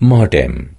modem